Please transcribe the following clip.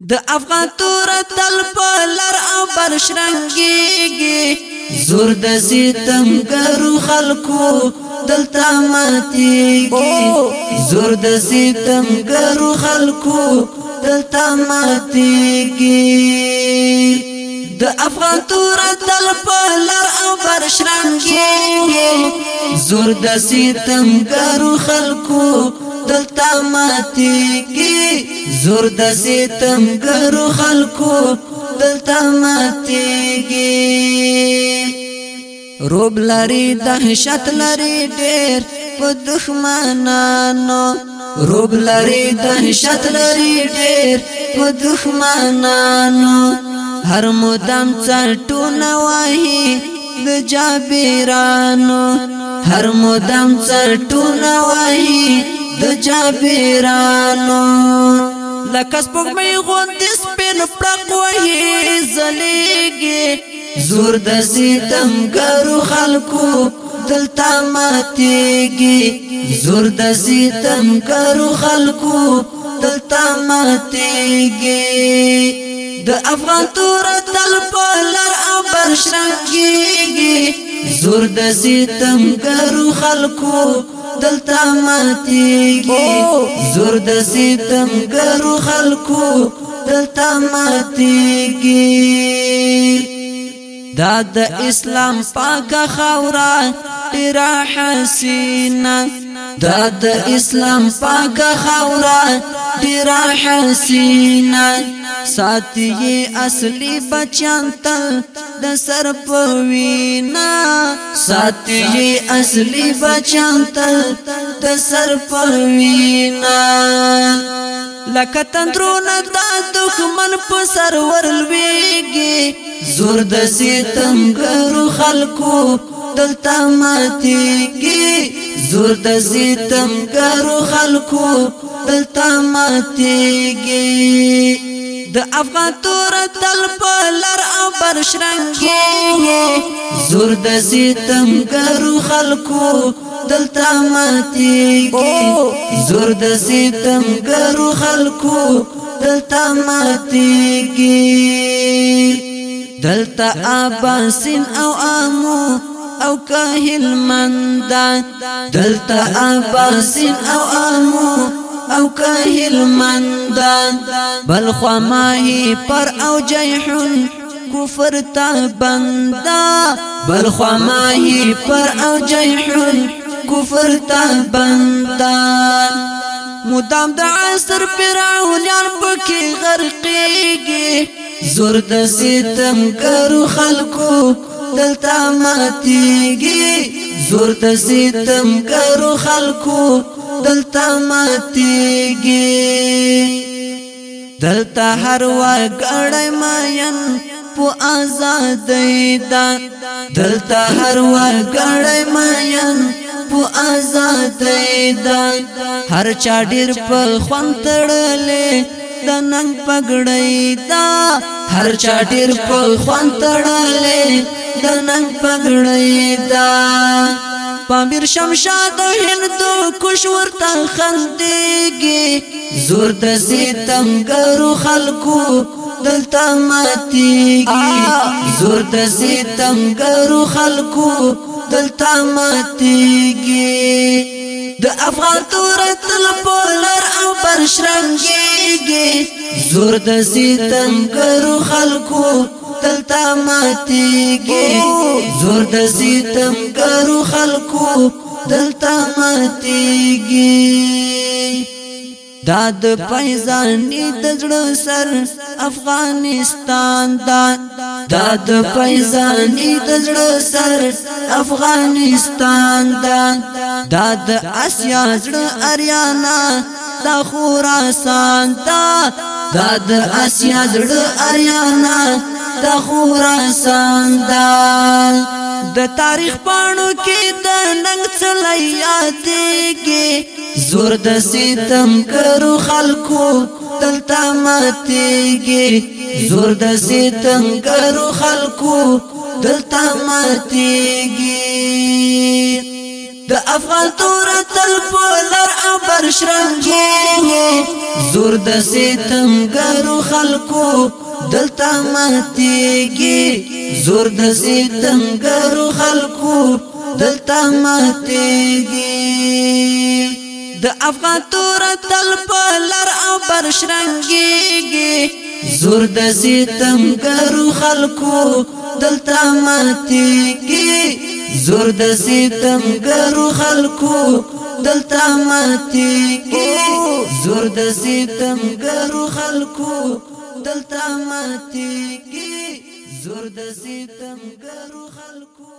د افغان تور تل په لر ابر شرنګيږي زور د ستم کرو خلکو دلته ماتيږي زور د ستم کرو خلکو دلته ماتيږي د افغان تور تل په لر ابر شرنګيږي زور د ستم کرو خلکو دلتا ماتی کی زور د ستم ګرو خلکو دلتا ماتی کی روب لري دهشت لري ډېر په دښمنانو روب لري دهشت لري ډېر په دښمنانو هر مدام چټونه وایي د جابرانو هر مدام چټونه وایي د جابرانو لکه سپوږمۍ غوندې سپین پړق وهي ځلېږي زور د ستمګرو خلکو دلته ماتېږي زور د ستمګرو خلکو دلته ماتېږي د افغان تور تل په لر ابر شرنګيږي زور د ستمګرو خلکو دلتا ماتیږي زور د ستم كرو خلقو دلتا ماتیږي دا د اسلام پاکه خاورا ډیر حسینا دا اسلام پاکه خورا ډیر حسینا ساتي اصلي بچان تل د سر پوینا ساتي اصلي بچان تل د سر پوینا لکه تندرونه د دښمن په سر ورلويږي زور د سي تنګرو خلکو دلته ماتيږي زور د ستم کارو خلکو دلته ماتيږي د افغان تور تل په لر او بر شرنګي زور د ستم ګرو خلکو دلته ماتيږي زور د ستم ګرو خلکو دلته ماتيږي دلته اباسین او امو او کاهل مندا دلتا اباسین او امو او کاهل مندا بل خماهی پر او جیحن کفر تا بندا بل خماهی پر او جیحن کفر تا بندا مدام د عصر فرعونان پکې غرقېږي زور د ستم کرو خلکو دلتا ماتیگی زور د ستم کرو خلکو دلتا ماتیگی دلتا هر وګړی ماین پو آزادی دا دلتا هر وګړی ماین پو آزادی دا هر چا ډیر په خوان تړلې د ننګ پګړې دا هر چا ډیر په خوان تړلې د ننګ پګړی دا پامیر شمشاد هند کوش ورته خندېږي زور د ستم ګرو خلکو دلته ماتېږي زور د ستم ګرو خلکو دلته ماتېږي د افغان تورت لپاره او برشرنګيږي زور د ستم ګرو خلکو قتل تا ماتیږي زور د ستم کرو خلکو دلتا ماتیږي دا د فیضانی د زړه سر افغانستان دا دا د فیضانی د زړه سر افغانستان دا دا د اسیا زړه اریانا دا خوراسان دا دا د اسیا زړه اریانا د خراسان دال د تاریخ پاڼو کې د ننګ چلای یادېږي زور د ستم کرو خلکو دلته ماتېږي زور د ستم کرو خلکو دلته ماتېږي د افغان تور تل په لر امر شرنګي زور د ستم ګرو خلکو دلتا ماتیگی زور د ستمګرو خلکو دلتا ماتیگی د افغان تور تل په لر او بر شرنګیږي زور د ستمګرو خلکو دلتا ماتیږي زور د ستمګرو خلکو دلتا ماتی کی زور د ستم ګرو خلکو دلتا ماتی کی زور د ستم ګرو خلکو